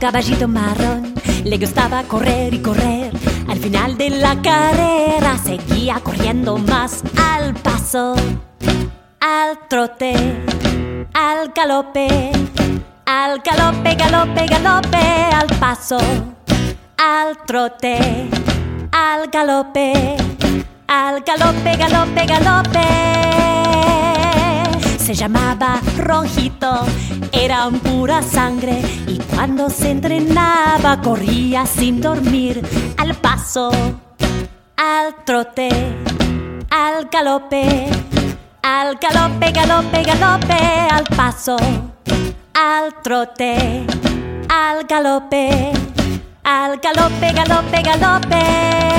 caballito marrón. Le gustaba correr y correr. Al final de la carrera seguía corriendo más al paso, al trote, al galope, al galope, galope, galope, al paso, al trote, al galope, al galope, galope, galope se llamaba Rojito, era un pura sangre y cuando se entrenaba corría sin dormir al paso, al trote, al galope, al galope, galope, galope, al paso, al trote, al galope, al galope, galope, galope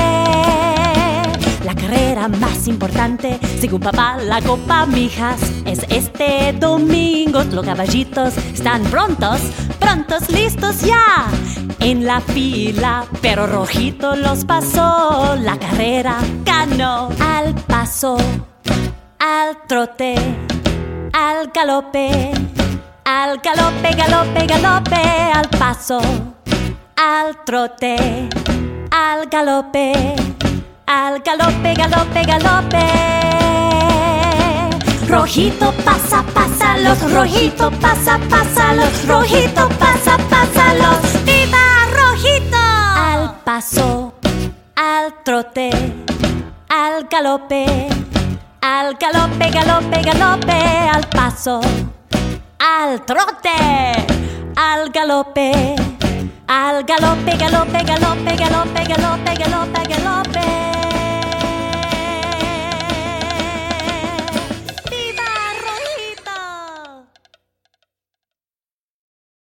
carrera más importante, según papá, la Copa Mijas es este domingo. Los caballitos están prontos, prontos, listos ya en la fila, pero Rojito los pasó. La carrera ganó al paso, al trote, al galope, al galope, galope, galope, al paso, al trote, al galope al galope, galope, galope. Rojito pasa, pasa los, rojito pasa, pasa los, rojito pasa, pasa los. ¡Viva Rojito! Al paso, al trote, al galope, al galope, galope, galope, al paso, al trote, al galope. Al galope, galope, galope, galope, galope, galope, galope.